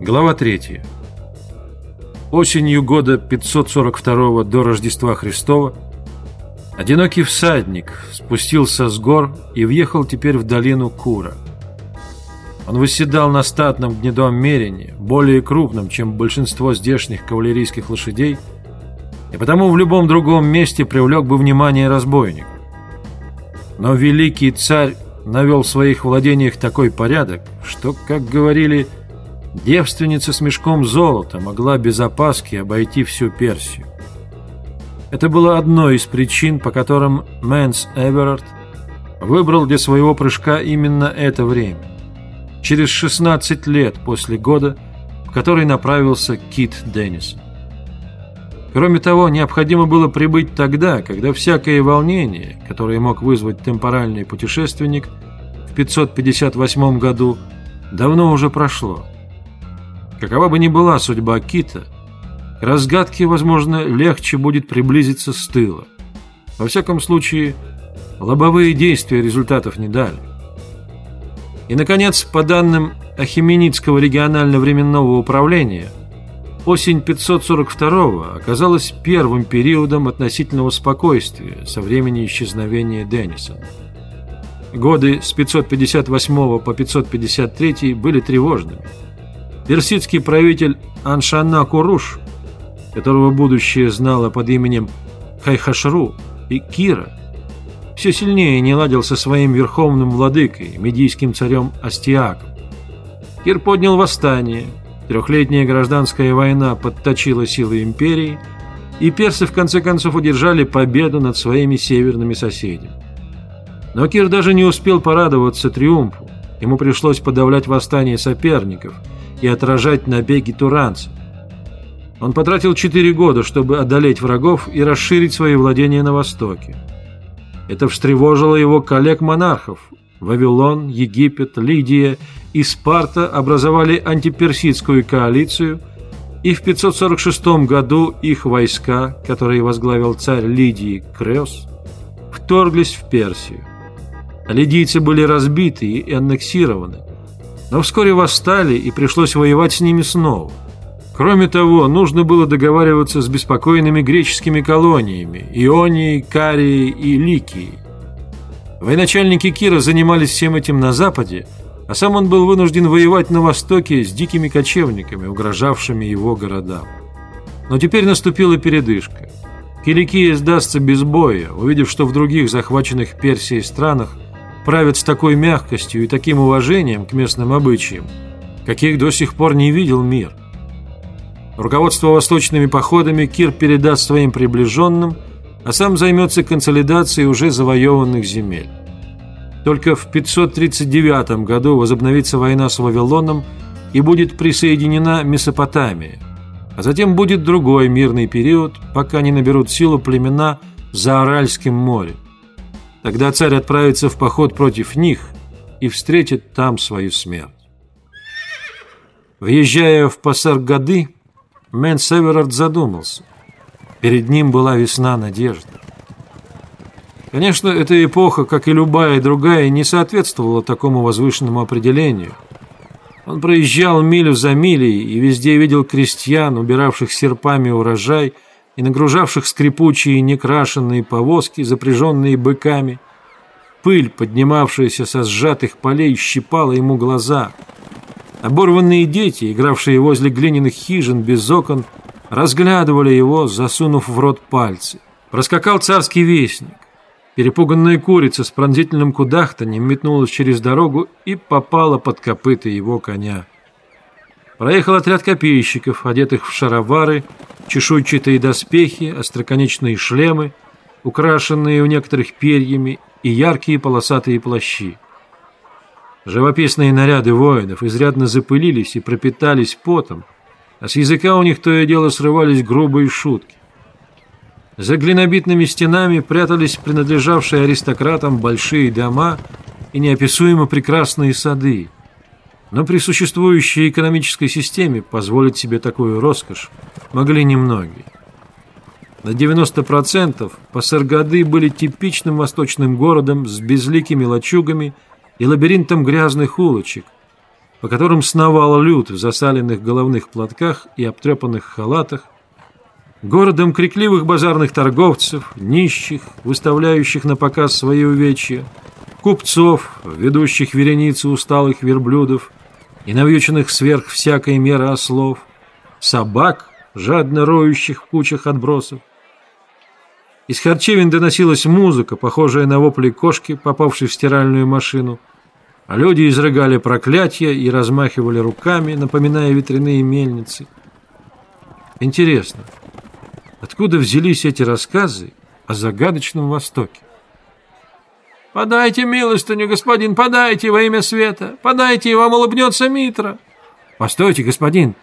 Глава 3. Осенью года 542 до Рождества Христова одинокий всадник спустился с гор и въехал теперь в долину Кура. Он восседал на статном гнедом мерине, более крупном, чем большинство здешних кавалерийских лошадей, и потому в любом другом месте привлек бы внимание разбойник. Но великий царь навел в своих владениях такой порядок, что, как говорили, девственница с мешком золота могла без опаски обойти всю Персию. Это было одной из причин, по которым Мэнс Эверард выбрал для своего прыжка именно это время. Через 16 лет после года, в который направился Кит Деннисон. Кроме того, необходимо было прибыть тогда, когда всякое волнение, которое мог вызвать темпоральный путешественник в 558 году, давно уже прошло. Какова бы ни была судьба Кита, к разгадке, возможно, легче будет приблизиться с тыла. Во всяком случае, лобовые действия результатов не дали. И, наконец, по данным Ахименидского регионально-временного управления, осень 542 оказалась первым периодом относительного спокойствия со времени исчезновения Деннисона. Годы с 558 по 553 были тревожными. Персидский правитель Аншана Куруш, которого будущее знало под именем Хайхашру и Кира, все сильнее не ладил со своим верховным владыкой, медийским царем Астиаком. Кир поднял восстание, трехлетняя гражданская война подточила силы империи, и персы в конце концов удержали победу над своими северными соседями. Но Кир даже не успел порадоваться триумфу, ему пришлось подавлять восстание соперников – и отражать набеги туранцев. Он потратил четыре года, чтобы одолеть врагов и расширить свои владения на востоке. Это встревожило его коллег-монархов. Вавилон, Египет, Лидия и Спарта образовали антиперсидскую коалицию, и в 546 году их войска, которые возглавил царь Лидии Крёс, вторглись в Персию. Лидийцы были разбиты и аннексированы, но вскоре восстали и пришлось воевать с ними снова. Кроме того, нужно было договариваться с беспокойными греческими колониями – Ионией, Карией и Ликией. Военачальники Кира занимались всем этим на западе, а сам он был вынужден воевать на востоке с дикими кочевниками, угрожавшими его городам. Но теперь наступила передышка. Киликия сдастся без боя, увидев, что в других захваченных Персией странах – правят с такой мягкостью и таким уважением к местным обычаям, каких до сих пор не видел мир. Руководство восточными походами Кир передаст своим приближенным, а сам займется консолидацией уже завоеванных земель. Только в 539 году возобновится война с Вавилоном и будет присоединена Месопотамия, а затем будет другой мирный период, пока не наберут силу племена за Аральским морем. Тогда царь отправится в поход против них и встретит там свою смерть. Въезжая в Пассар-Гады, Мэн Северард задумался. Перед ним была весна надежды. Конечно, эта эпоха, как и любая другая, не соответствовала такому возвышенному определению. Он проезжал милю за милей и везде видел крестьян, убиравших серпами урожай, и нагружавших скрипучие некрашенные повозки, запряженные быками. Пыль, поднимавшаяся со сжатых полей, щипала ему глаза. Оборванные дети, игравшие возле глиняных хижин без окон, разглядывали его, засунув в рот пальцы. Проскакал царский вестник. Перепуганная курица с пронзительным кудахтанем метнулась через дорогу и попала под копыта его коня. Проехал отряд копейщиков, одетых в шаровары, чешуйчатые доспехи, остроконечные шлемы, украшенные у некоторых перьями и яркие полосатые плащи. Живописные наряды воинов изрядно запылились и пропитались потом, а с языка у них то и дело срывались грубые шутки. За глинобитными стенами прятались принадлежавшие аристократам большие дома и неописуемо прекрасные сады – Но при существующей экономической системе позволить себе такую роскошь могли немногие. На 90% Пассаргады были типичным восточным городом с безликими лачугами и лабиринтом грязных улочек, по которым сновал люд в засаленных головных платках и обтрепанных халатах, городом крикливых базарных торговцев, нищих, выставляющих на показ свои увечья, купцов, ведущих вереницы усталых верблюдов и навьюченных сверх всякой меры ослов, собак, жадно роющих в кучах отбросов, из харчевин доносилась музыка, похожая на вопли кошки, попавшей в стиральную машину, люди изрыгали проклятия и размахивали руками, напоминая ветряные мельницы. Интересно, откуда взялись эти рассказы о загадочном Востоке? «Подайте милостыню, господин, подайте во имя света! Подайте, и вам улыбнется Митра!» «Постойте, господин!»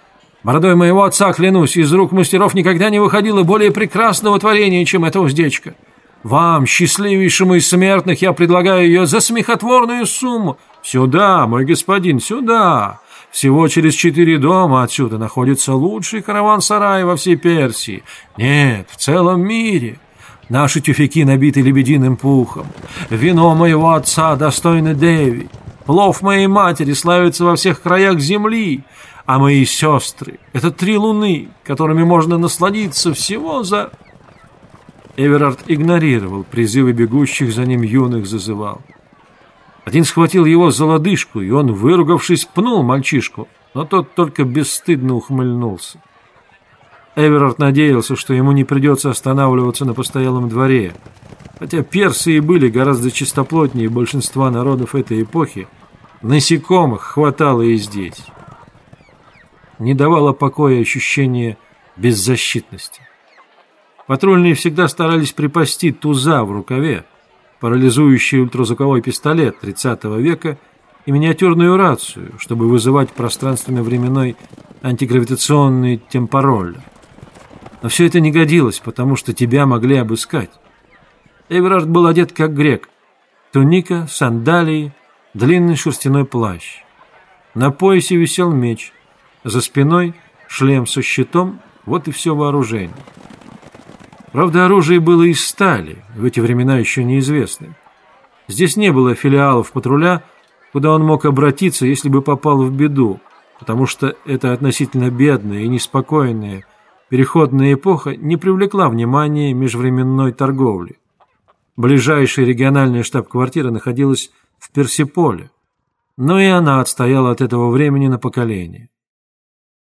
Бородой моего отца, клянусь, из рук мастеров никогда не выходило более прекрасного творения, чем эта уздечка. Вам, счастливейшему из смертных, я предлагаю ее за смехотворную сумму. Сюда, мой господин, сюда. Всего через четыре дома отсюда находится лучший караван-сарай во всей Персии. Нет, в целом мире. Наши тюфяки набиты лебединым пухом. Вино моего отца достойно Деви. Плов моей матери славится во всех краях земли а мои сестры — это три луны, которыми можно насладиться всего за...» Эверард игнорировал призывы бегущих за ним юных зазывал. Один схватил его за лодыжку, и он, выругавшись, пнул мальчишку, но тот только бесстыдно ухмыльнулся. Эверард надеялся, что ему не придется останавливаться на постоялом дворе, хотя персы и были гораздо чистоплотнее большинства народов этой эпохи, насекомых хватало и здесь не давало покоя ощущение беззащитности. Патрульные всегда старались припасти туза в рукаве, парализующий ультразвуковой пистолет 30 века и миниатюрную рацию, чтобы вызывать пространственно-временной антигравитационный темпороллер. Но все это не годилось, потому что тебя могли обыскать. Эверард был одет как грек. Туника, сандалии, длинный шерстяной плащ. На поясе висел меч, за спиной шлем со щитом, вот и все вооружение. Правда, оружие было из стали, в эти времена еще неизвестное. Здесь не было филиалов патруля, куда он мог обратиться, если бы попал в беду, потому что эта относительно бедная и неспокойная переходная эпоха не привлекла внимания межвременной торговли. Ближайшая региональная штаб-квартира находилась в Персиполе, но и она отстояла от этого времени на поколение.